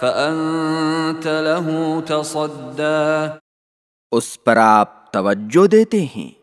فأنت له تصدى۔ اس پر آپ توجہ دیتے ہیں۔